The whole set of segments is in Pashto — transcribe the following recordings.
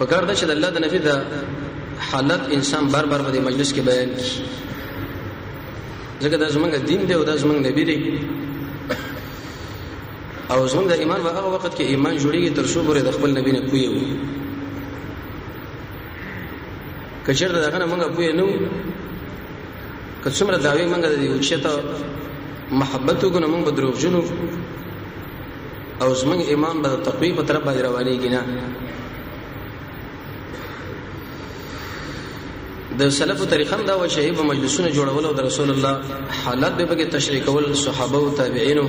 په کار ده چې د الله د نفي د حالت انسان بار بار په مجلس کې بیان کړي ځکه دا زمونږ دین دی او دا زمونږ نبی دی او زمونږ د ایمان په هغه وخت کې ایمان جوړیږي تر څو پورې د خپل نبی نه پوي وي کچر دغه نه مونږه پوي نو کڅومره داوی مونږه د یو چته محبت وګنه مونږ بدروغ جنو او زمنګ ایمان به تقوی په طرف باندې روانېږي نه د سلفو طریقه دا و چې په مجلسونو جوړول او د رسول الله حالت به بګه تشریح کول صحابه او تابعینو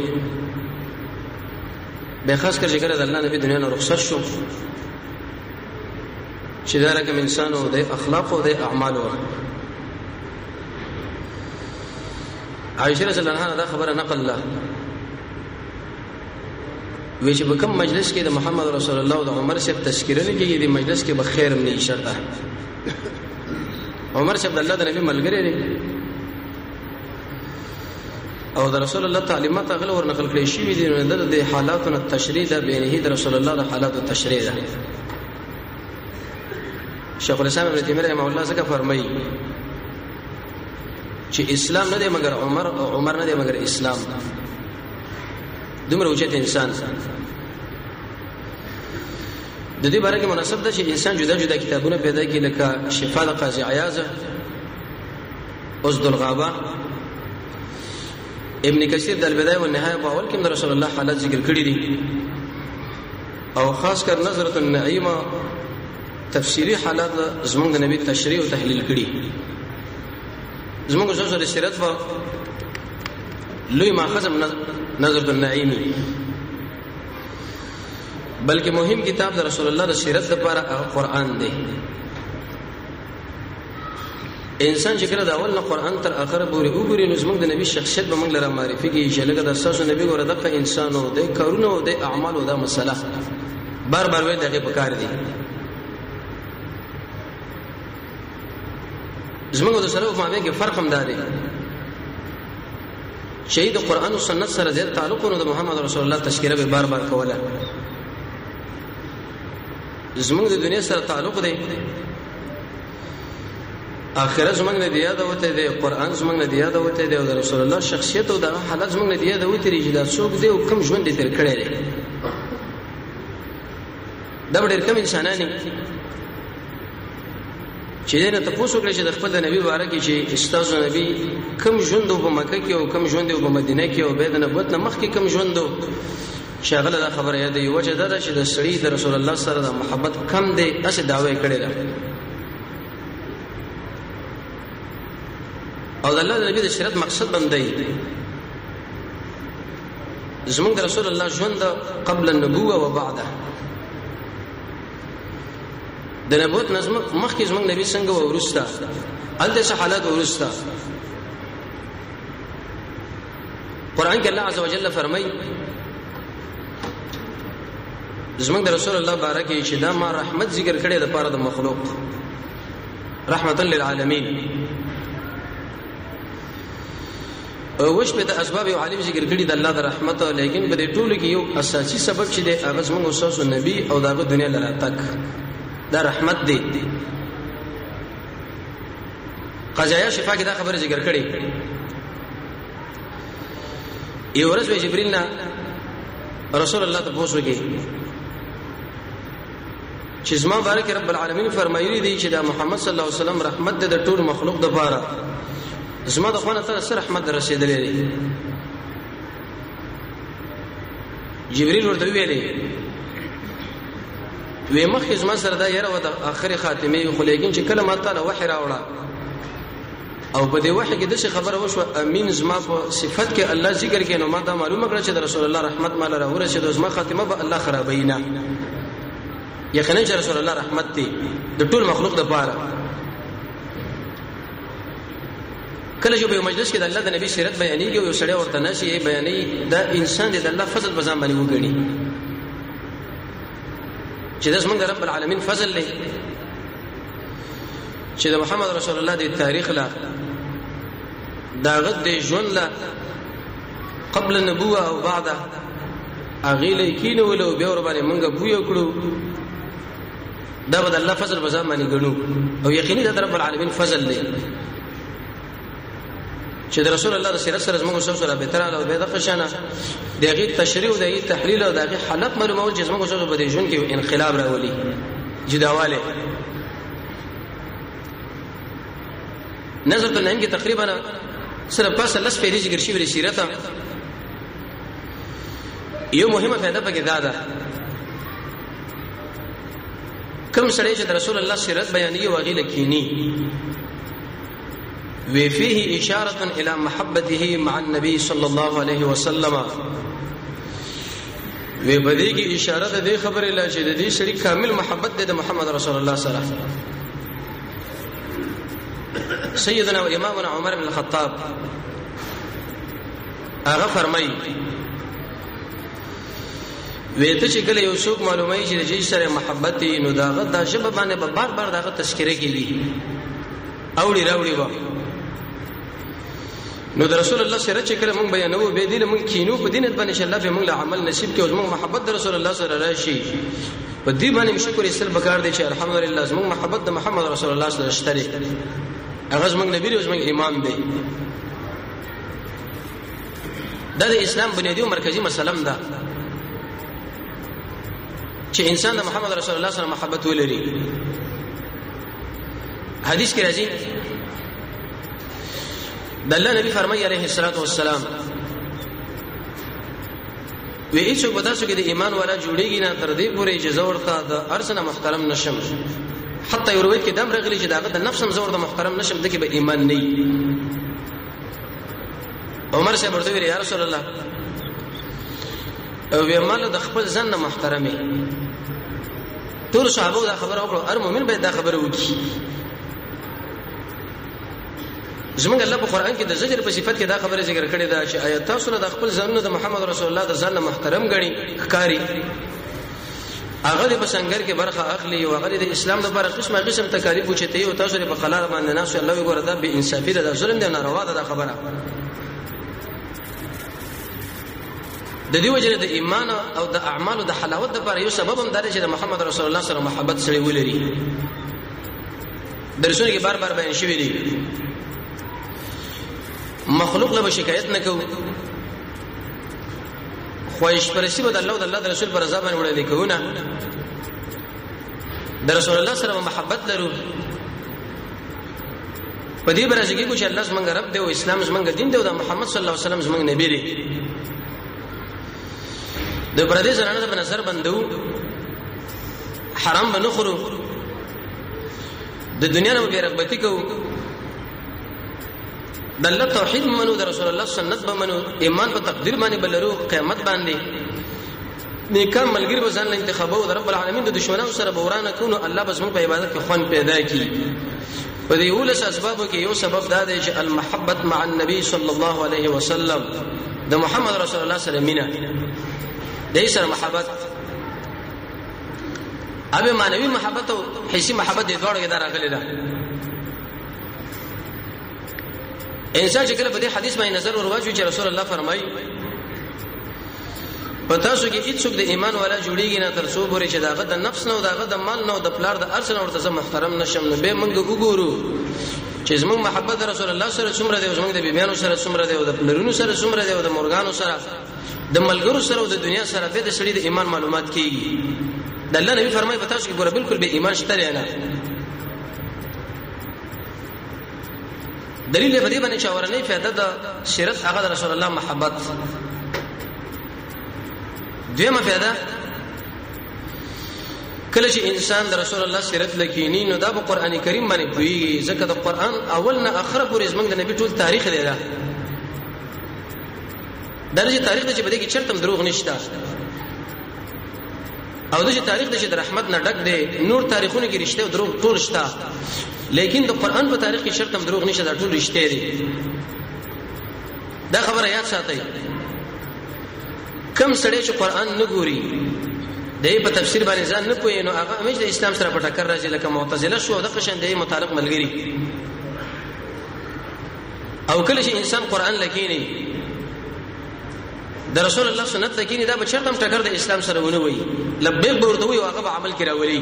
به خاص کر ذکر د الله نبی دنیا نه رخصت شو چې دا رقم انسان او د اخلاق او د اعمال او عائشه رضی الله عنها دا خبره نقل له وی چې په کوم مجلس کې د محمد رسول الله او د عمر صاحب تذکرہ نه کیږي د مجلس کې به خیر نه شرطه عمر صاحب د الله د نبی ملګری دی او د رسول الله تعلیمات غل ور نقل کړی شوی دی نو د حالاتو تشریح ده بینه د رسول الله د حالاتو تشریح ده شیخ الاسلام ابن تیمیه رحمه الله څنګه فرمایي چې اسلام نه دی مګر عمر او عمر نه دی مګر اسلام دومره اوچت انسان د دې باره کې مناسب ده چې انسان جدا جدا کتابونه پیدا کړي لکه شفاء د قاضي عیاض اوس دلغابه ابن کثیر د البدایه والنهایه په اول کې د رسول الله حالات ذکر کړی دي او خاص کر نظرت النعیمه تفصیلی حالات زمونږ د نبی تشریح او تحلیل کړي زمونږ زوزر سیرت په لوی ماخذم نظر النعیمی بلکې مهم کتاب د رسول الله د سیرت لپاره قران دی انسان چې کله د اول نه قران تر اخره پورې وګوري نو زموږ د نبی شخصیت به موږ لره معرفي کیږي چې لکه د اساسو نبی ګوره دغه انسان او د کارونه او د اعمالو دا مسله بار بار وې دغه په کار دي زموږ د سلف مابه کې فرق هم داري چې د قران او سنت سره ډېر تعلق نو د محمد رسول الله تشکیره به بار بار کوله زمونږ د دنیا سره تعلق دی اخره زمونږ نه دی یاد وته دی قران زمونږ نه دی یاد وته دی او رسول الله شخصیت او د حالت زمونږ نه دی یاد وته دی چې دا څوک دی او کوم ژوند تیر کړی دی دا ډېر کم انسانان دي چې دنه تاسو کړی چې د خپل نبی باره کې چې استاد نبی کم ژوند په مکه کې او کم ژوند په مدینه کې او بيد نبوت نه مخکې کم ژوند شاغله دا خبره یاده یو وجه ده چې د سړي د رسول الله سره د محبت کم دی اسې داوی کړی ده او د الله د نبی د شریعت مقصد بندای زمونږ رسول الله ژوند قبل النبوه و بعده د نبوت نظم مخکې زمونږ نبی څنګه ورستا ال دې حالات ورستا قران کې الله عزوجل فرمایي زمونږ د رسول الله بارک چې دا ما رحمت ذکر کړي د پاره د مخلوق رحمت للعالمین وش په د اسباب او عالم ذکر کړي د الله د رحمت لیکن په دې ټولو کې یو اساسي سبب چې د هغه زمونږ استاد نبی او دغه دنیا لپاره تک دا رحمت دی قضایا شفا کې دا خبره ذکر کړي یو ورځ جبرئیل نه رسول الله ته پوښتنه کوي چې زما بارک رب العالمین فرمایلی دی چې دا محمد صلی الله علیه وسلم رحمت د ټول مخلوق د پاره زما د خونه تر سره رحمت رسیدلې دی جبريل ورته ویلې وې مخکې زما سره دا یره و د اخر خاتمه خو لیکن چې کله ما تعالی وحی راوړه او په دې وحی کې د څه خبره وشو امین زما په صفت کې الله ذکر کې نو ما دا معلومه کړ چې د رسول الله رحمت مال را ورسېد زما خاتمه به الله خرابینا یقینا چې رسول الله رحمت دی د ټول مخلوق لپاره کله چې په مجلس کې د الله د نبی سیرت بیانېږي او یو سړی ورته نشي بیانې دا انسان د الله فضل په ځان باندې وګڼي چې داس موږ رب العالمین فضل لې چې د محمد رسول الله د تاریخ لا دا غد د ژوند لا قبل النبوه او بعد اغه لیکینو ولو به ور باندې موږ بوې کړو دا به د الله فضل په ځان باندې ګڼو او یقیني دا د رب العالمین فضل دی چې د رسول الله سره سره زموږ سره سره به تر او به د قشانه دغه تشریح او دغه تحلیل او دغه حالت معلومول چې زموږ سره به د ژوند کې انقلاب راولي جداواله نظر ته نن کې تقریبا سره پاسه لس پیری ذکر شي ور سیرت یو مهمه فائدہ پکې دا ده کوم سړی چې رسول الله سیرت بیانې او غیله کینی وی فيه اشاره الى محبته مع النبي صلى الله عليه وسلم وی بدی کی اشاره د دې خبره لا چې د دې شریک کامل محبت د محمد رسول الله صلی الله علیه وسلم سیدنا و امامنا عمر بن الخطاب هغه فرمایي وې ته چې کله یو څوک معلومه شي چې سره محبت یې نو داغه د شبه باندې به بار بار داغه تذکره کیږي اوړي راوړي و نو د رسول الله سره چې کله مونږ بیانو به دې مونږ کینو په دین باندې چې الله به مونږ له عمل نصیب کې او مونږ محبت د رسول الله سره راشي په دې باندې شکر یې سره بکار دی چې الحمدلله زموږ محبت د محمد رسول الله سره شته هغه زموږ نبی او زموږ امام دی دا د اسلام بنیادی او مرکزی مسله ده چې انسان د محمد رسول الله سره محبت ولري حدیث کې راځي د الله نبی فرمایي عليه الصلاه والسلام وی هیڅ په تاسو کې د ایمان والا جوړیږي نه تر دې پورې چې زور ته د ارسنه محترم نشم حتی یو روایت کې دم رغلی چې داغه د نفس هم زور د محترم نشم دکې به ایمان نه عمر صاحب ورته ویل یا رسول الله او وی مال د خپل ځن نه محترمه ټول صحابه دا خبره وکړه هر مؤمن به دا خبره وکړي زمونږ الله په قران کې د زجر په صفت کې دا خبره ذکر کړې ده چې آیات تاسو د خپل ځانونه د محمد رسول الله د ځان محترم غړي ښکاری هغه د بسنګر کې برخه اخلي او هغه د اسلام لپاره قسمه قسم تکالیف وچتي او تاسو په قلار باندې ناس الله وګوره دا به انصافي ده ظلم دی نه روا ده خبره د دې وجه د ایمان او د اعمالو د حلاوت لپاره یو سبب هم دا چې د محمد رسول الله سره محبت سره ولري درسونه کې بار بار بیان شوی دی مخلوق له شکایت نه کوي خواهش پرستی به د الله او د الله د رسول پر رضا باندې وړاندې کوو نه د رسول الله سره محبت لرو په دې برځ کې کوم چې الله زمونږ رب دی او اسلام زمونږ دین دی او د محمد صلی الله علیه وسلم زمونږ نبی دی د پردې زنانه په نظر بندو حرام بنو خورو د دنیا نه به رغبتی کوو د الله توحید منو د رسول الله سنت به منو ایمان په تقدیر باندې بلرو قیامت باندې نیکان ملګری به ځان انتخابو د رب العالمین د دشمنانو سره به ورانه کونو الله به زموږ په عبادت کې خوان پیدا کړي په دې ولس اسبابو کې یو سبب دا دی چې المحبت مع النبي صلی الله علیه وسلم د محمد رسول الله سره مینا د سره محبت اوبه معنوي محبت او حسي محبت د دوړو کې دا راغلي ده انسان چې کله په دې حدیث باندې نظر ورواچو چې رسول الله فرمایي په تاسو کې هیڅوک د ایمان والا جوړیږي نه تر څو پورې چې داغه د نفس نه او داغه د مال نه او د پلار د ارث نه ورته محترم نشم نو به موږ وګورو چې زموږ محبت رسول الله سره څومره دی زموږ د بیبیانو سره څومره دی او د پلرونو سره څومره دی او د مورګانو سره د ملګرو سره او د دنیا سره به د سړي د ایمان معلومات کیږي د الله نبی فرمایي په تاسو کې ګوره بالکل به ایمان شته نه دلیل یې په دې باندې چې اورنۍ فائدہ د سیرت هغه د رسول الله محبت دیمه فائدہ کله چې انسان د رسول الله سیرت لکینی نو دا په قران کریم باندې پوي ځکه د قران اول نه اخر پورې زمنګ د نبی ټول تاریخ دی دا درجه تاریخ چې په دې کې چرته دروغ نشته او د تاریخ د چې د رحمت نه ډک دی نور تاریخونه کې رښتیا او دروغ ټول شته لیکن د قران په تاریخ کې شرط هم دروغ نشته دا ټول رښتیا دي دا خبره یاد ساتئ کم سړی چې قران نه ګوري د په تفسیر باندې ځان نه پوي نو هغه همیش د اسلام سره په ټکر راځي لکه معتزله شو د قشن د متعلق ملګری او کله چې انسان قران لکینی د رسول الله سنت ته کینی دا به چرته ټکر د اسلام سره ونه وي لبیک به ورته وي او هغه به عمل کې راولي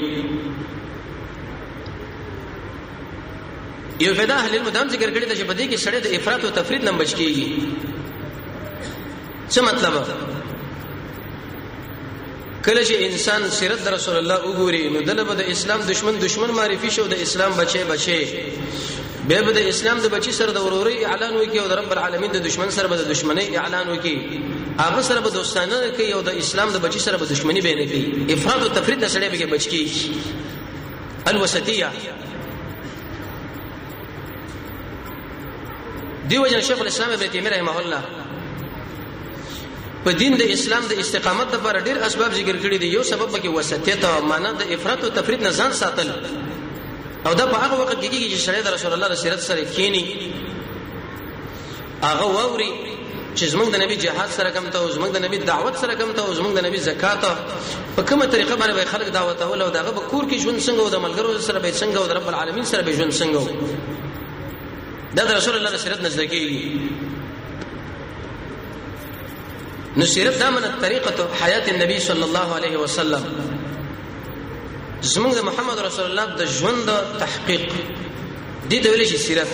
یو فدا اهل المدام ذکر کړی چې په دې کې سړی د افراط او تفرید نه بچ کیږي څه مطلب کله چې انسان سیرت د رسول الله وګوري نو دله به د اسلام دشمن دشمن معرفي شو د اسلام بچي بچي به به د اسلام د بچي سره د وروري اعلان وکي او د رب العالمین د دشمن سره به د دشمنی اعلان وکي هغه سره به دوستانه کوي او د اسلام د بچي سره به دشمنی به نه کوي افراط او تفرید نه سره به بچ کی الوسطیه دیو جن شیخ الاسلام ابن تیمیه رحمه الله په دین د اسلام د استقامت لپاره ډیر اسباب ذکر کړی دی یو سبب کې وسطیت او معنا د افراط او تفرید نه ځان ساتل او دا په هغه وخت کې کېږي چې سړی د رسول الله سره سره کینی هغه واوري چې زمونږ د نبی جهاد سره کوم ته زمونږ د نبی دعوت سره کوم ته زمونږ د نبی زکات په کومه طریقه باندې خلک دعوت اول او دغه به کور کې ژوند څنګه او د ملګرو سره به څنګه او د رب العالمین سره به ژوند څنګه دا د رسول الله سیرت نزد کیږي نو سیرت دا من طریقه حیات النبی صلی الله علیه وسلم زمونږ د محمد رسول الله د ژوند تحقیق دي د ویل شي سیرت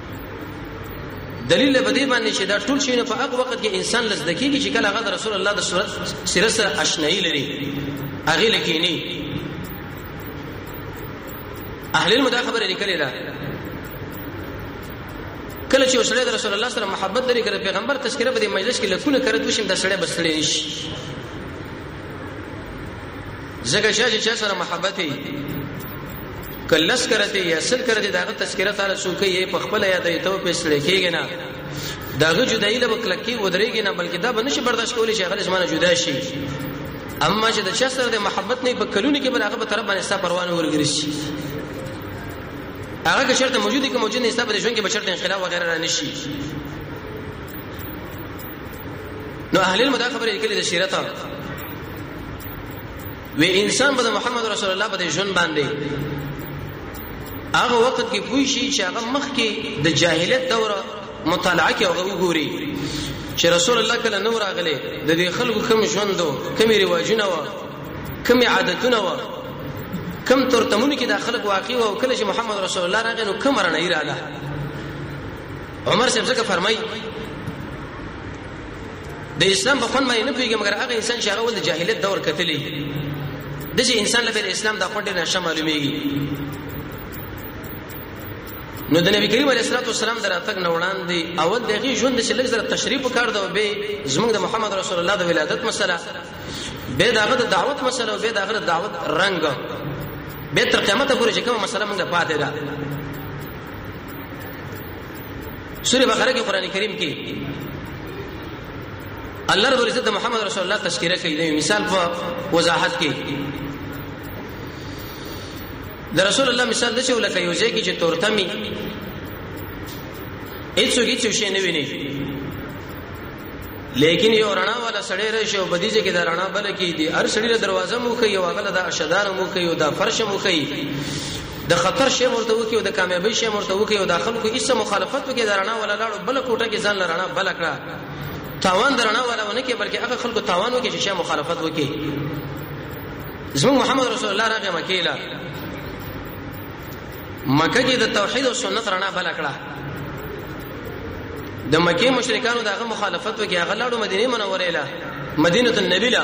دلیل په دې باندې چې دا ټول شی نه په هغه وخت کې انسان لز دکېږي چې کله هغه رسول الله د صورت سره سره آشنایی لري هغه لکینی اهل المدا خبره لیکلې ده کله چې وسړی د رسول الله سره محبت لري کړه پیغمبر تذکرہ په دې مجلس کې لکونه کړه دوی شم د سړی بسړی نشي زګه شاجه چې سره محبت یې که لس کرته یا سل کرته داغه تذکرہ تعالی سو کوي په خپل یاد ایته په سړی کېږي نه داغه جدای له وکلکی ودرېږي نه بلکې دا بنش برداشت کولی شي خلک مانه جدا شي اما چې د چا سره د محبت نه په کلونی کې بلغه په طرف باندې ستا پروانه ورګري شي هغه که شرط موجودی که موجود نه ستا په ژوند کې بشرط انقلاب وغیرہ نه نشي نو اهل المداخله خبرې کړي د شریعت وی انسان به محمد رسول الله په ژوند باندې هغه وخت کې پوي شي چې هغه مخ کې د جاهلیت دوره مطالعه کې هغه وګوري چې رسول الله کله نو راغله د دې خلکو کوم ژوندو کوم ریواجونه و کوم عادتونه و کوم ترتمونه کې د خلک واقع و او کله چې محمد رسول الله راغی نو کوم رانه ایراله عمر صاحب څنګه فرمایي د اسلام په خوند باندې نه پیږي مګر هغه انسان چې هغه ول د جاهلیت دور کتلی د چې انسان لپاره اسلام د خوند نه شمه معلومیږي نو د نبی کریم علیه الصلاه والسلام دراتګ نه وړاندې اول دغه ژوند چې لږ زره تشریف وکړ دا به زموږ د محمد رسول الله د ولادت مسله به داغه د دعوت مسله او به داغه د دعوت رنگ به تر قیامت پورې چې کومه مسله موږ پاتې ده سوره بقره کې قران کریم کې الله رب العزت محمد رسول الله تذکرہ کوي د مثال په وضاحت کې د رسول الله مثال د څه ولکه یو ځای کې چې تورتمي هیڅوګ هیڅ شي نه ویني لیکن یو رڼا والا سړی راشي او بدیجه کې دا رڼا بل کې دي هر سړی له دروازه موخه یو غل دا اشدار موخه یو دا فرش موخه د خطر شی مرته وکي او د کامیابی شی مرته وکي او د خلکو ایسه مخالفت وکي دا رڼا والا لاړو بل کوټه کې ځان رڼا بل کړه تاوان درنا والا ونه کې بلکې هغه خلکو تاوان وکي چې شی مخالفت وکي زمو محمد رسول الله راغی مکیلا مکه کې د توحید او سنت رڼا بل کړه د مکه مشرکانو دغه مخالفت وکي هغه لاړو مدینه منوره اله مدینه النبی لا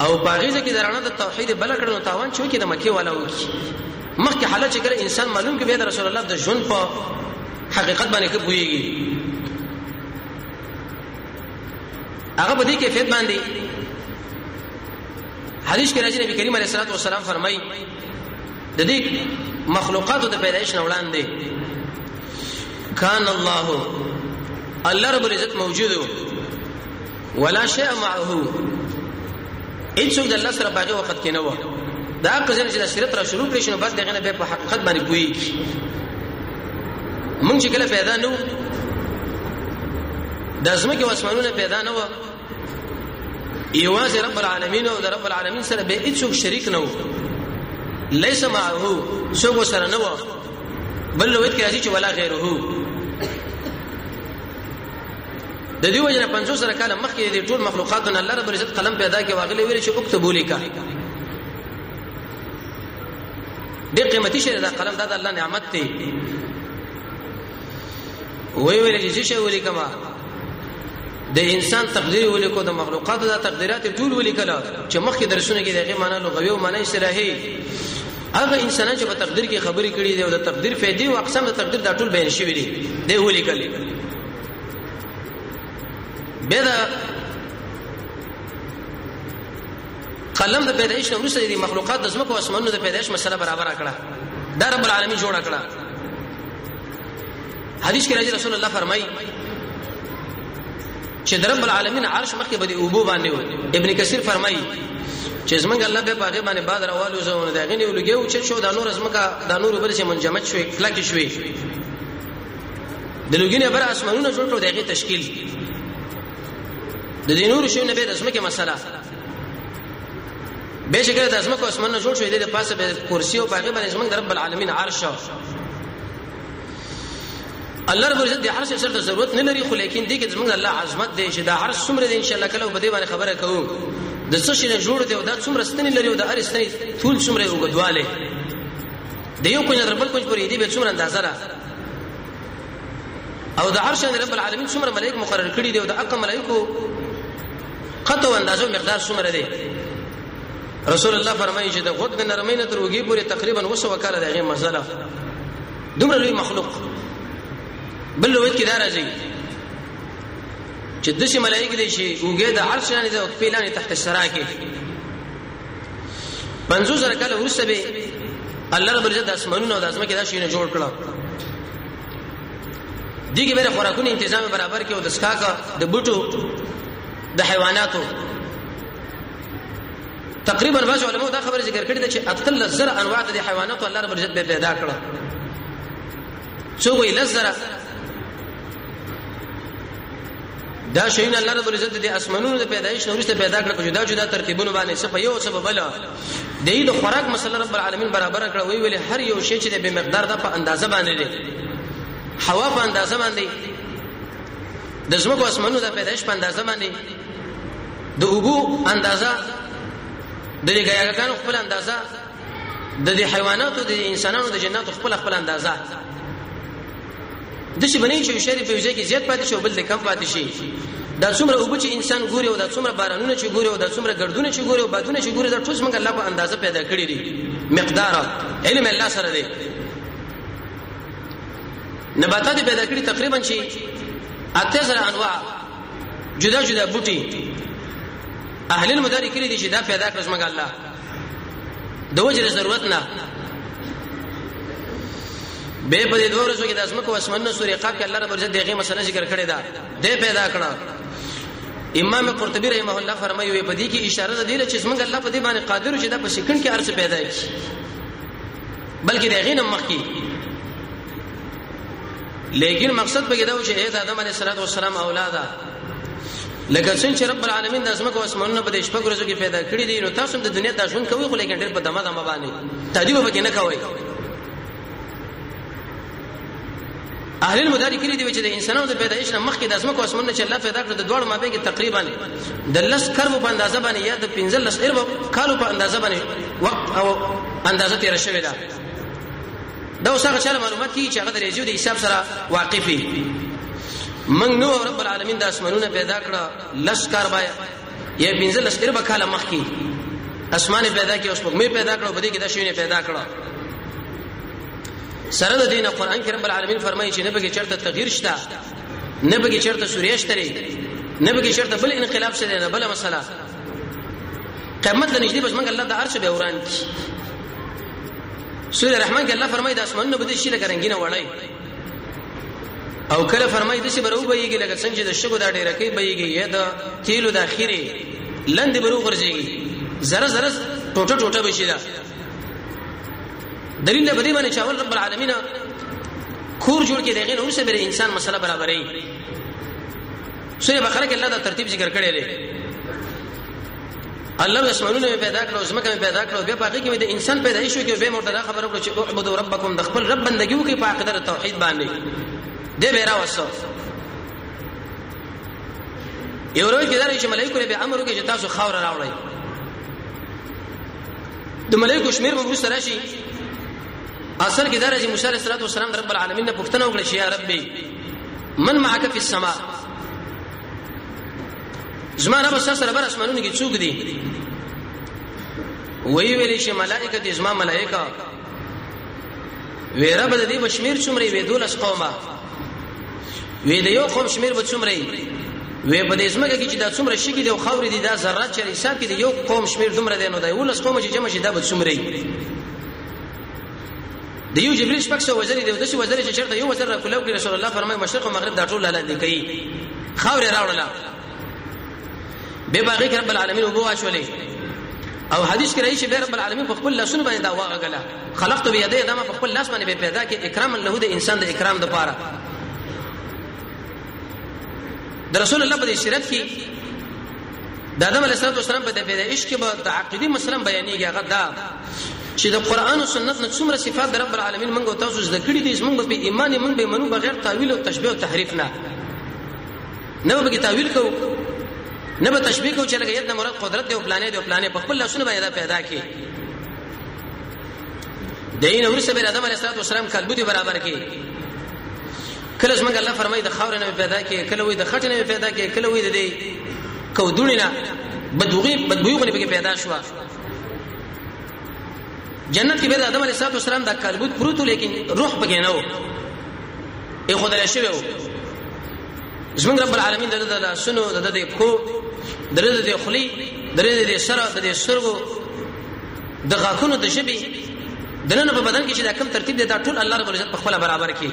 او باغیزه کې درانه د توحید بل کړه تاوان شو کې د مکه والا وکي مخکې حالت چې کړه انسان معلوم کې به رسول الله د ژوند په حقیقت باندې کې پويږي هغه په دې کې فیت باندې حدیث کې راځي نبی کریم علیه الصلاه والسلام فرمایي د دې مخلوقاتو د پیدایش نه وړاندې کان الله الله رب العزت موجود ولا شيء معه هیڅ د الله سره باغه وخت کې نه و دا قزل چې د سیرت را شروع کړی شنو بس دغه نه به په حقیقت باندې پوي مونږ چې کله پیدا نو د ازمکه واسمانونه پیدا نه و یواز رب العالمین او رب العالمین سره به هیڅ شریک نه وو لیس معه څوک سره نه وو بل نو وت کې راځي چې ولا غیره د دې وجنه 500 سره کاله مخکې د ټول مخلوقاتو نه الله رب العزت قلم پیدا کې واغلی ویل چې اكتبو لیکا ډېر قیمتي شی دا قلم دا د الله نعمت دی وی ویل چې شي ولي کما د انسان تقدیر ولي کو د مخلوقات د تقدیرات ټول ولي کلا چې مخکې درسونه کې دغه معنی لغوي او معنی اصطلاحي هغه انسانان چې په تقدیر کې خبرې کړي دي او د تقدیر فائدې او اقسام د تقدیر د ټول بیان شوی دي د ولي کلی به دا قلم د پیدایش نه ورسره دي مخلوقات د زمکو اسمانونو د پیدایش مسله برابر کړه دا رب العالمین جوړ کړه حدیث کې راځي رسول الله فرمایي چې درب العالمین عرش مخکې به د اوبو باندې و ابن کثیر فرمایي چې زمنګ الله به باغې باندې باد راوالو زونه دغه نه ولګي او چې شو د نور زمکا د نور بل چې منجمد شوي کلک شوي د لګینه بر اسمانونه جوړ کړو دغه تشکیل د دې نور شو نه به د زمکه مسله به شکر د اسمه کو اسمان نه جوړ شوی دی د پاسه به کرسی او باغې باندې زمونږ رب العالمین عرش الله رب عزت د عرش سره د ضرورت نه لري خو لیکن دې کې زمونږ الله عظمت دی چې دا عرش څومره دی ان شاء الله کله په دې باندې خبره کوو د څه شي نه جوړ دی او دا څومره ستنې لري او د هر ستنې ټول څومره وګدواله د یو کونج تر بل کونج پورې دی به څومره اندازه را او د عرش رب العالمین څومره ملائک مقرر کړي دي او د اقم ملائکو قطع او اندازو مقدار څومره دی رسول الله فرمایي چې د غوږ د نرمۍ نه تر وګي پورې تقریبا وسو کاله دغه مزله دومره لوی مخلوق بل وخت کې دا راځي چې د شي ملائکه دي شي وګي د عرش نه د خپلانه تحت السرا کې پنځو زره کاله ورسته به الله رب العزت د اسمانونو او د اسمانو کې دا شي نه جوړ کړل دیګه به خوراکونو تنظیم برابر کې او د سکاکا د بوټو د حیواناتو تقریبا بعض علماء دا خبره ذکر کړې ده چې اتل زر انواع د حیواناتو الله رب العزت به پیدا کړو څو وی لزر دا شین الله رب العزت د اسمنونو د پیدایش نورسته پیدا کړ په جدا جدا ترتیبونو باندې څه په یو څه په بل د دې د خوراک مسله رب العالمین برابر کړه وی ویل هر یو شی چې د به مقدار د په اندازه باندې دی هوا په اندازه باندې د زمکو اسمنو د پیدائش په اندازه باندې د اوبو اندازه د لګیاګانو خپل اندازه د دې حیواناتو د انسانانو د جناتو خپل خپل اندازه د شي بنې چې شری په وجه کې زیات پاتې شي او بل د کم پاتې شي دا څومره اوبه چې انسان ګوري او دا څومره بارانونه چې ګوري او دا څومره ګردونه چې ګوري او بادونه چې ګوري دا ټول څنګه الله په اندازه پیدا کړی دي مقدار علم الله سره دی نباتات پیدا کړی تقریبا چې اته زره انواع جدا جدا بوټي اهل المدارک لري چې دا پیدا کړ څنګه الله د وجر ضرورت نه به په دې دوه ورځو کې د اسمکو اسمنه سورې قاف کې الله رب عزت دغه مسله ذکر کړې ده د پیدا کړه امام قرطبي رحمه الله فرمایي وي په دې کې اشاره ده چې څنګه الله په دې باندې قادر چې دا په سکند کې ارڅ پیدا کی بلکې د غینم مخ کې لیکن مقصد به دا و چې اې آدم علیه السلام اولاده لکه څنګه چې رب العالمین د اسمکو اسمانونو په دې شپږ ورځو کې پیدا کړی دي نو تاسو هم د دنیا د ژوند کوي خو لیکن ډېر په دمه دمه باندې تعجب وکړئ نه کوي اهل المدارک کړي دي چې د انسانانو د پیدایش نه مخکې د اسمکو اسمانونو چې الله پیدا کړ د دوړ مابین کې تقریبا د لس کرب په اندازه باندې یا د 15 لس کرب کالو په اندازه باندې وخت او اندازه تیر شوی ده دا اوس هغه چاله معلومات کیږي چې هغه د ریزیو د حساب سره واقف وي موږ نو رب العالمین د اسمانونو پیدا کړه لس کار بایا یا بنزل لس کړه بکاله مخ کی اسمان پیدا کړي اوس موږ پیدا کړو بده کې د شوینه پیدا کړه سره د دین قران کې رب العالمین فرمایي چې نه بګی چرته تغییر شته نه بګی چرته سوریش تري نه بګی چرته بل انقلاب شته نه بل مسله قیامت لنیږي بس موږ الله د عرش به وران کی سورہ رحمان کې الله فرمایي د اسمانونو بده شي لکه رنگینه وړای او کله فرمایي د شي برو بهيږي لکه څنګه چې د شګو دا ډیره کې بهيږي یا د تیلو د اخیره لندې برو غرزيږي زره زره ټوټه ټوټه بشي دا دلیل نه بدی باندې چې اول رب العالمین کور جوړ کې دغه نور سره انسان مسله برابرې سورہ بقره کې الله دا ترتیب ذکر کړی دی الله د اسمانونو پیدا کړو زمکه پیدا کړو بیا پاکي کې د انسان پیدایش شو کې به موږ دا خبره کړو چې اعبدوا ربکم د خپل رب بندګي وکړي په عقیده توحید باندې دې به راوسو یو روي کې دا چې ملائکه به امر وکړي چې تاسو خاور راوړئ د ملائکه شمیر به وروسته راشي اصل کې دا چې موسی علیه السلام رب العالمین نه پوښتنه وکړه چې یا ربي من معك في السماء زما رب ستا سره بر اسمانونو کې څوک دي وی ویلې چې ملائکه دې زما ملائکه وی رب دې بشمیر څومره وی دولس قومه وی د یو قوم شمیر به څومره وی په دې زمګه کې چې دا څومره شګې دی او خاورې دی دا ذرات چې حساب کې دی یو قوم شمیر دومره دی نو دا یو لس قوم چې جمع شي دا به څومره د یو جبريل شپږ سو وزرې دی د څه وزرې چې چرته یو وزر راکولو کې رسول الله فرمایي مشرق او مغرب دا ټول لاندې کوي خاورې راوړله به باغی رب العالمین وبو واچولې او حدیث کې راځي چې رب العالمین په خپل لاسونو باندې دا واغله خلقت بيديه دا په خپل لاس باندې پیدا کې اکرام له دې انسان د اکرام د پاره د رسول الله په شریعت کې د آدم علیه السلام په پیدایش کې به د عقیدې مسله بیانېږي هغه دا چې د قران او سنت نه څومره صفات د رب العالمین موږ او تاسو زده کړې دي موږ په ایمان موږ به منو بغیر تعویل او تشبیه او تحریف نه نه به تعویل کو نه به تشبیه کو چې لکه یت نه مراد قدرت دی او پلانې دی او پلانې په خپل لاسونه باندې پیدا کی دین ورسره آدم علیه السلام کلبو دی برابر کی کله چې موږ الله فرمایي د خاور نه پیدا کړي کله وي د خټې نه پیدا کړي کله وي د دې کودونی نه بدوغي بدبوي غني به پیدا شو جنت کې به د آدم علیه السلام د کلبوت پروتو لیکن روح پکې نه و یې خدای شوی و زمونږ رب العالمین د د سنو د د کو د د خلی د د سره د سرګو د غاښونو د ژبې د نن په بدن کې چې دا کم ترتیب دی دا ټول الله رب العزت په خپل برابر کې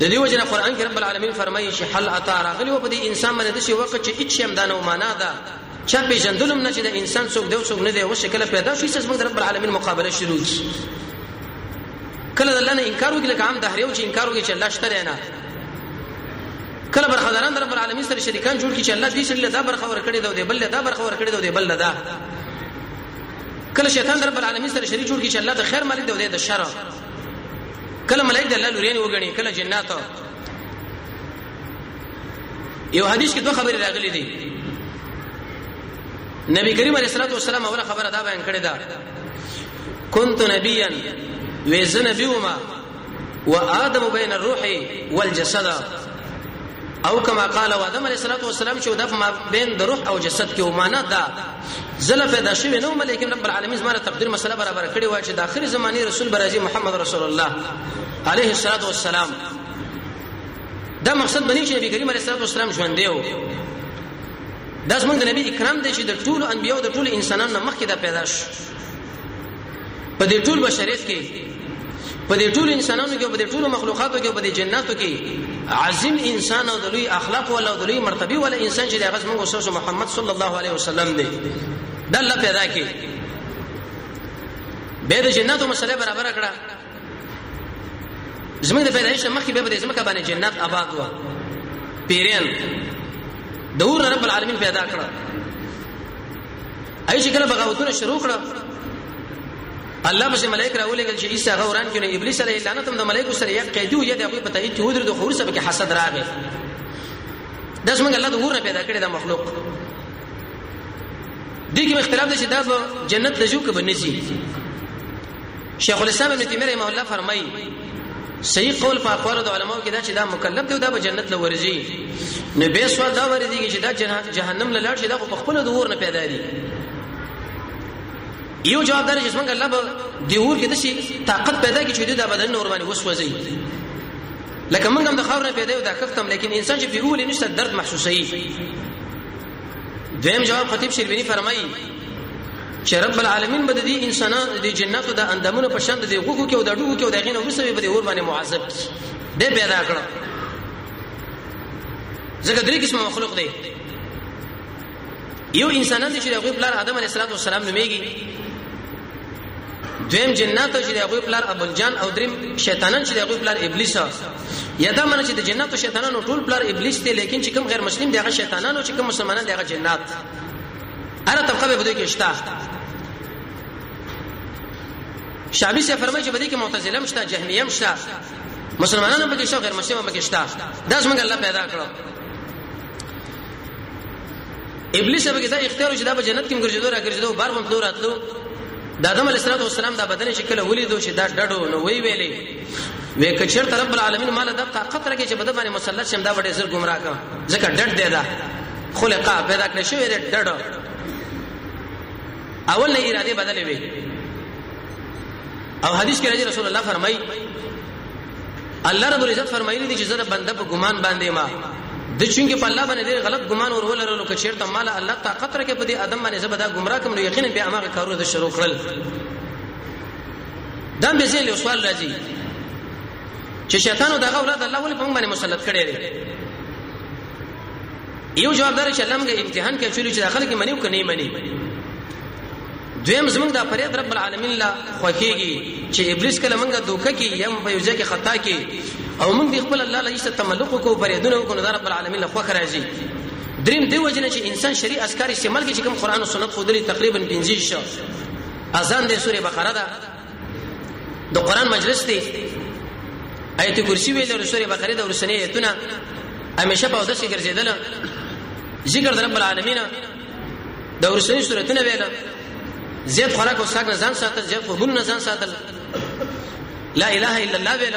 د دې وجه قرآن کې رب العالمین فرمایي چې حل اتا راغلی و په دې انسان باندې د شي وخت چې هیڅ هم دانه معنا ده چا په جندلم نه چې د انسان څوک دی څوک نه دی او شکل پیدا شي چې موږ رب العالمین مقابله شروع کی کله الله نه انکار وکړي لکه عام دهریو چې انکار وکړي چې الله شته نه کله برخداران رب العالمین سره شریکان جوړ کی چې الله دې شل دا برخه ور کړی دا دې بل دا برخه ور کړی دا دې بل دا کله شیطان رب العالمین سره شریک جوړ کی چې الله د خیر مالک دی د شر کله ملائک د الله لورین وګڼي کله جنات یو حدیث کې دوه خبرې راغلي دي نبی کریم علیه الصلاه والسلام اوله خبره دا بیان کړې ده كنت نبيا وزن بيوما وآدم بين الروح والجسد او کما قال آدم علیه الصلاه والسلام چې د ما بین د روح او جسد کې ومانه دا زله پیدا شوی نو ملکه رب العالمین زماره تقدیر مسله برابر کړی و چې د اخر زمانی رسول برازي محمد رسول الله علیه الصلاه والسلام دا مقصد بنی چې نبی کریم علیه الصلاه والسلام ژوند دی دا زمونږ د نبی اکرام دی چې د ټولو انبیو د ټولو انسانانو مخکې دا پیدا شو په دې ټول بشریت کې په دې ټول انسانانو کې په دې ټول مخلوقاتو کې په دې جناتو کې عظیم انسان او د لوی اخلاق او د لوی مرتبه ول انسان چې هغه موږ سره محمد صلی الله علیه وسلم دی د الله پیدا کې به د جناتو مسله برابر کړه زمونږ د پیدایش مخکې به د زمکه باندې جنت آباد و پیرین د اور رب العالمین پیدا کړ اي چې کله بغاوتونه شروع کړ الله به ملائک راولېږل چې عیسی غوران کې نه ابلیس علیه لعنت هم د ملائکو سره یو قیدو یا د هغه په تایید هودر د خور سبا کې حسد راغی د اسمن الله د ورنه پیدا کړی د مخلوق دي کې اختلاف دي چې دا جنت لجو کې بنځي شیخ الاسلام ابن تیمیه رحمه الله فرمایي صحیح قول په اقوال د علماو کې دا چې دا مکلف دی دا به جنت له ورځي نو به سوال دا ورځي چې دا جهنم له لاړ شي دا په خپل د اور نه پیدا دي یو جواب دار چې څنګه الله به دی اور کې د شي طاقت پیدا کی چې دا بدن نور باندې وسوځي لکه موږ هم د خاور نه پیدا یو دا کفتم لیکن انسان چې پیرول نشته درد محسوسوي دیم جواب خطیب شربینی فرمایي چې رب العالمین به د دې انسانان د جناتو د اندامونو په شان د غوګو کې او د ډوګو کې او د غینو وسوي به د اور باندې معذب کی به پیدا کړ ځکه درې قسمه مخلوق دی یو انسانان چې د غوی بلار آدم علیه السلام نومېږي دویم جنات چې د هغه پلار ابو جان او دریم شیطانان چې د هغه پلار ابلیس یا دا منه چې د جنات او شیطانانو ټول پلار ابلیس دی لیکن چې کوم غیر مسلم دی هغه شیطانانو چې کوم مسلمانان دی هغه جنات هر طبقه به بده کې شته شابی سے فرمایي چې بده کې معتزله مشته جهمیه مشته مسلمانانو به کې شو غیر مسلمانانو به کې شته دا څنګه الله پیدا کړو ابلیس به دا اختیار چې دا په جنت کې مګرځیدو راګرځیدو بار په تلو راتلو د آدم علیه السلام دا بدن شکل ولیدو چې دا ډډو نو وی ویلې وې کچر تر رب العالمین مال د طاقت راکې چې بده باندې مسلط شم دا وړې زر گمراه کا ځکه ډډ دی دا خلقا پیدا کړی شوی دی ډډ اول نه اراده بدلې وي او حدیث کې رسول الله فرمایي الله رب العزت فرمایلی دی چې زه بنده په ګمان باندې ما د چونګې په الله باندې ډېر غلط ګمان ور ولرلو که چیرته مال الله طاقت راکې په دې ادم باندې زبدا گمراه کوم نو یقینا به هغه کارونه شروع کړل دا به زه له سوال راځي چې شیطان او دغه اولاد الله ولې په موږ باندې مسلط کړي یو جواب دار چې لمګه امتحان کې چولې چې داخله کې منی او کني منی دویم زمونږ د فرید رب العالمین لا خوخیږي چې ابلیس کله مونږه دوکه کې یم په یو ځای کې خطا کې او مونږ دی خپل الله لایسته تملق کو فریدونه کو نظر رب العالمین لا خوخ راځي دریم دی وجنه چې انسان شریع اسکار استعمال کې چې کوم قران او سنت خو دلی تقریبا 15 شو اذان د سوره بقره ده د قران مجلس دی آیت کرسی ویل او سوره بقره د ورسنې ایتونه همیشه په داسې ګرځیدل ذکر د رب العالمین د ورسنې سورته ویل زیات خوراک او ساګ ځان ساتل زیات خوبونه ځان ساتل لا اله الا الله ویل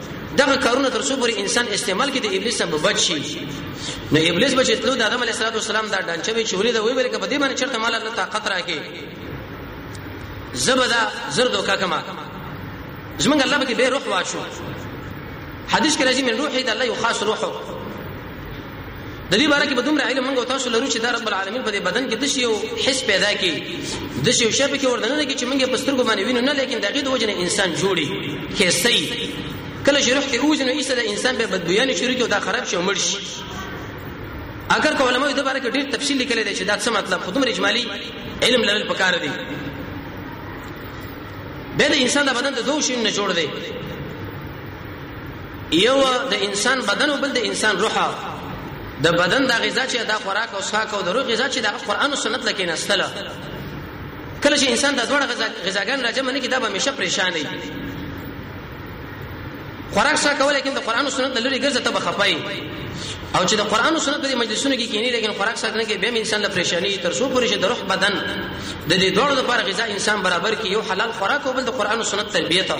دغه کارونه تر څو پورې انسان استعمال کې د ابلیس سره بچ شي نو ابلیس بچ تلو د آدم علیه السلام دا ډانچه وی چوری دا وی بلکې په دې باندې چرته مال الله طاقت راکې زبدا زرد وکا کما زمونږ الله به به روح واچو حدیث کې راځي من روحي د الله یو خاص روحو د دې باره کې به دومره علم موږ تاسو لرو چې دا رب العالمین په دې بدن کې د شی یو حس پیدا کی د شی شپ کې وردنه کې چې موږ په سترګو باندې وینو نه لیکن دغه د وجنه انسان جوړي کې سي کله چې روح ته اوزنه ایسه د انسان به بدبویانه شروع کې دا خراب شي مړ شي اگر کو علماء د باره کې ډیر تفصیل لیکل دي چې دا څه مطلب خودم اجمالی علم لرل پکار دي به د انسان د بدن د دوه شین نه جوړ دی یو د انسان بدن او بل د انسان روح د بدن د غذا چې د خوراک او څښاک او د روح غذا چې د قران او سنت لکه نستله کله چې انسان د دوه غذاګان راځي منه کې دا به همیشه پریشان وي خوراک څه کوله کې د قران او سنت لوري ګرځه ته بخپای او چې د قران او سنت په مجلسونو کې کینی لیکن خوراک څه نه کې به انسان له پریشانی تر څو پورې د روح بدن د دې دوړو لپاره غذا انسان برابر کې یو حلال خوراک او بل د قران او سنت تربیه ته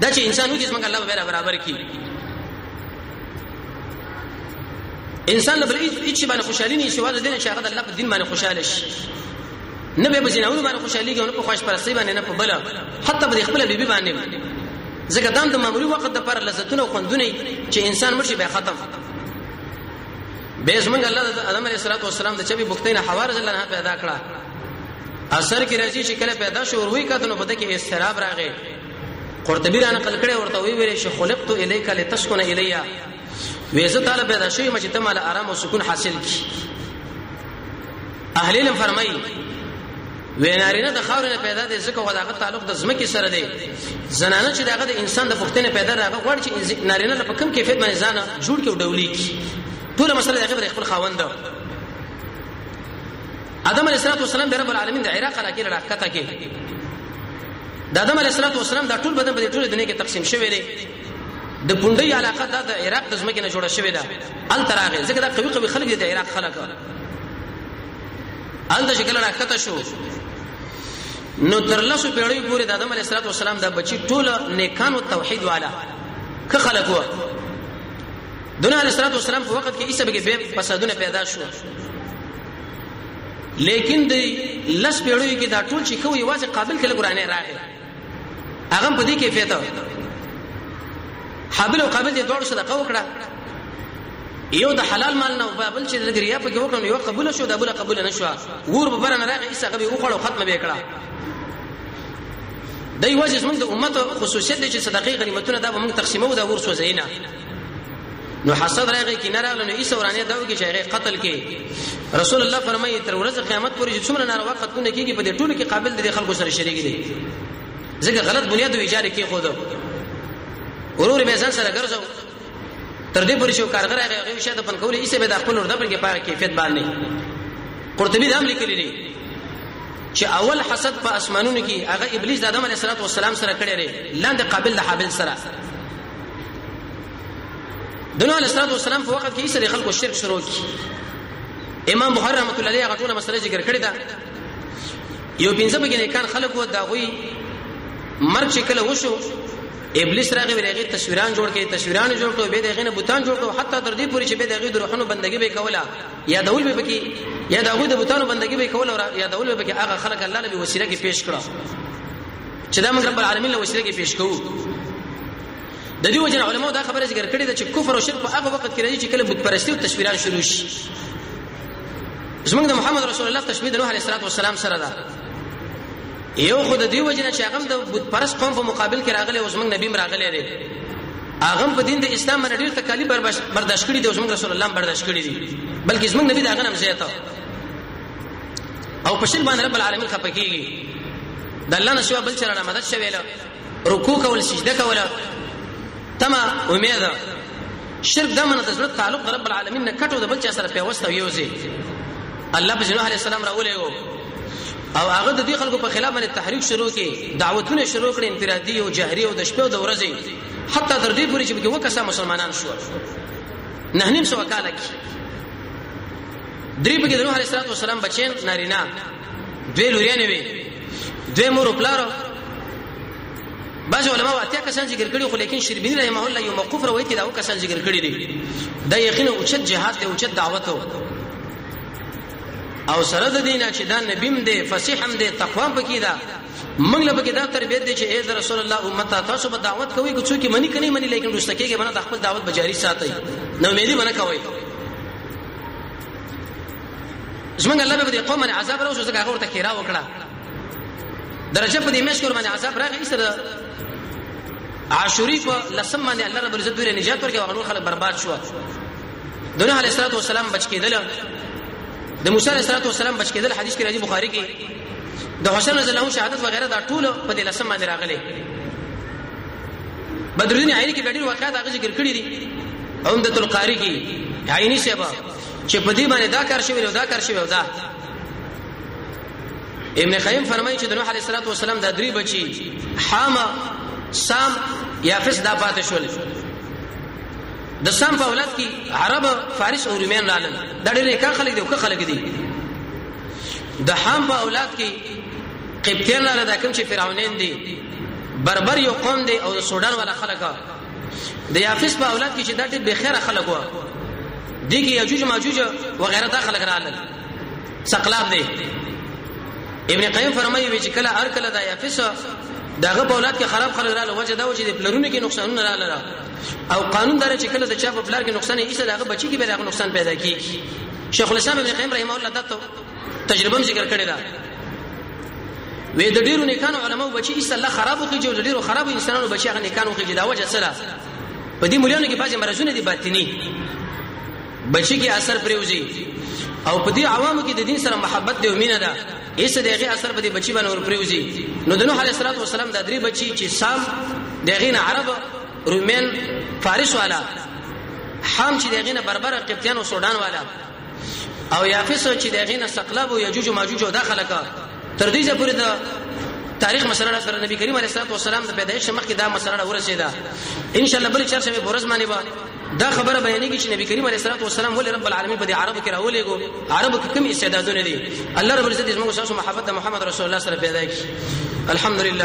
دا چې انسان وږي څنګه الله به برابر کې انسان له بل هیڅ باندې خوشاله نه شي واده دین چې هغه د الله په دین باندې خوشاله شي نه به بزیناونو باندې خوشاليږي نه په خوش پرستی باندې نه په بل حتی به خپل بیبي باندې ځکه دام د معمولی وخت د پر لذتونه او خوندونه چې انسان مرشي به ختم به زمونږ الله د ادم علیه السلام د چبي بوختینه حوارز الله نه پیدا کړه اثر کې راځي چې کله پیدا شو وروي کته نو بده کې استراب راغی قرطبی را نقل کړي ورته وی ویل شي خلقت الیک لتسكن الیا وې زه تعالی پیدا شوی مې چې ته مال آرام او سکون حاصل کی اهل علم فرمایي وینارینه د خاور نه پیدا دي ځکه وداغه تعلق د زمکه سره دی زنانه چې داغه د انسان د پښتنه پیدا راغه غوړ چې نارینه له کوم کیفیت باندې ځان جوړ کې ډولې کی ټول مسله دغه بر خپل خاوند ده ادم علیه السلام به رب العالمین د عراق علاقه لړه کته کې د ادم علیه السلام د ټول بدن په ټول دنیا کې تقسیم شوی دی د پونډي علاقه دا د عراق د ځمکې نه جوړه شوې ده ال تراغه ځکه دا قوي قوي خلک دي د عراق خلک ال د شکل راکته شو نو تر لاسو پیړۍ پورې د آدم علیه السلام د بچی ټول نیکان او توحید والا که خلک وو دنیا علیه السلام په وخت کې ایسه به به فسادونه پیدا شو لیکن د لس پیړۍ کې دا ټول چې کوی واځي قابل کله قرانه راغی هغه په دې کې فیته حابل او قابل دې دوړ صدقه وکړه یو د حلال مال نه بابل چې د ګریا په کې وکړ یو قبول شو د بل قبول نه شو ور به بر نه راغی ایسه غوي وخړو ختم به کړه دای وجه زموږ د امت خصوصیت چې صدقې غنیمتونه دا به موږ تقسیمو دا ور سوځینا نو حسد راغی کې نه راغله نو ایسه ورانه دا وګی چې هغه قتل کې رسول الله فرمایي تر ورځ قیامت پورې چې څومره ناروا قتلونه کیږي په دې ټولو کې قابل دي خلکو سره شریک دي ځکه غلط بنیاد وی جاري کې خود ورور به ځان سره ګرځو تر دې پورې چې کارګر هغه هغه شاته پن کولې ایسه به د خپل ورده پر کې پاره کیفیت باندې قرطبي دا هم لیکلی دی چې اول حسد په اسمانونو کې هغه ابلیس د آدم علیه السلام سره کړی دی لاندې قابل د حابل سره د نو علیه السلام په وخت کې سره خلکو شرک شروع کی امام بخاری رحمت الله علیه غټونه مسله ذکر کړی دا یو پنځه بګینه کان خلکو دا غوي مرچ کله وشو ابلیس راغی ورغه تصویران جوړ کړي تصویران جوړ کړو به دغه نه بوتان جوړ کړو حتی تر دې پورې چې به دغه د روحونو بندګي به کولا یا دول به بکی یا دغه د بوتانو بندګي به کولا یا دول به بکی هغه خلک الله نبی وسیله کې پیش کړو چې دا موږ رب العالمین له وسیله کې پیش کوو د دې وجه علماء دا خبره ذکر کړې ده چې کفر او شرک په هغه وخت کې راځي چې کله بت پرستی او تشبیران شروع شي زمونږ د محمد رسول الله تشبیه د نوح علیه السلام سره ده یو خو د دې وجه چې هغه د بت پرست قوم په مقابل کې راغلی او زمونږ نبی راغلی دی هغه په دین د اسلام باندې ډیر تکالیف برداشت کړي دي او زمونږ رسول الله برداشت کړي دي بلکې زمونږ نبی دا غنم زیاته او په شرک باندې رب العالمین خپه کیږي د الله نه سوا بل چا نه مدد شوی له رکوع کول سجده کول تما امید شرک د منه د زړه تعلق د رب العالمین نه کټو د بل چا سره پیوست او یوځي الله په جنوح علی السلام راولېو او هغه د دې خلکو په خلاف باندې تحریک شروع کړي دعوتونه شروع کړي انفرادي او جهري او د شپې او د ورځې حتی تر دې پورې چې به وکړه مسلمانان شو نه نیم سو کال کې درې پکې د نوح علیه السلام بچین نارینه دوی لوریانې وي دوی مور پلارو بعض علما واته کسان ذکر کړي خو لیکن شربینی رحمه الله یو موقوف روایت کې دا کسان ذکر کړي دي دا یقینا اوچت جهاد دی اوچت دعوت او سره د دینه چې دا نبیم دی فصیح هم دی تقوا هم پکې ده موږ له پکې دا تربیت دی چې ای رسول الله امت تاسو په دعوت کوي که څوک منی کني منی لیکن دوستکیږي باندې خپل دعوت بجاری ساتي نو مې دې باندې کوي زمونږ الله به دې قوم باندې عذاب راوځي ځکه هغه ورته کیرا وکړه درجه په دې مېش کې باندې عذاب راغی ایسر عاشوری په لسم باندې الله رب عزت دوی نجات ورکړي او خلک برباد شو دنیا علیه الصلاه والسلام بچ کېدل د موسی علیه الصلاه والسلام بچ کېدل حدیث کې راځي بخاری کې د حسن رضی الله شهادت وغیرہ دا ټول په دې لسم باندې راغلي بدرالدین عینی کې ډېر واقعات هغه ذکر کړی دي عمدۃ القاری کې عینی صاحب چې په دې باندې دا کار شوی او دا کار شوی او دا ابن قیم فرمایي چې د نوح علیه السلام د درې بچي حام سام یافس دا پاتې شول د سام په اولاد کې عرب فارس او رومیان لاله دا ډېر ښه خلک دي او ښه خلک دي د حام په اولاد کې قبطیان لاله دا کوم چې فرعونین دي بربر یو قوم دی او سودان والا خلک د یافس په اولاد کې چې دا ټیټ به خیره خلک و دي کې یجوج ماجوج و غیره دا خلک راغلل سقلاب دی ابن قیم فرمایي وی چې کله هر کله دا یافس داغه په اولاد کې خراب خلک رااله وجه دا و چې د پلرونو کې نقصانونه رااله او قانون دره چې کله د چا په پلار کې نقصان یې ایسه داغه بچی کې به داغه نقصان پیدا کیږي شیخ الاسلام ابن قیم رحمه الله دا تجربه ذکر کړی دا وې د ډیرو نیکانو علماو بچي ایست الله خرابو کې جو د ډیرو خرابو انسانانو بچي هغه نیکانو کې دا وجه سره په دې مليانو کې بعضي مرزونه دي باطني بچي کې اثر پریوزي او په دې عوامو کې د دین سره محبت دی او مینه ده ایسه دغه اثر په دې بچی باندې ورپریوزي نو د نوح علیه الصلاه والسلام د درې بچی چې سام دغه نه عرب رومن فارس والا حام چې دغه نه بربر قبطیان او سودان والا او یافس چې دغه نه ثقلب او یجوج او ماجوج او داخله کا تر دې پورې دا تاریخ مسله سره نبی کریم علیه الصلاه والسلام د پیدایش مخکې دا مسله ورسېده ان شاء الله بل چرشه به ورځ باندې با دا خبره بیانېږي چې نبی کریم علیه الصلاه والسلام ولې رب العالمین په دې عربو کې راولېګو عربو کې کوم استعدادونه دي الله رب العزت زموږ سره محبت د محمد رسول الله سره پیدا کړي الحمدلله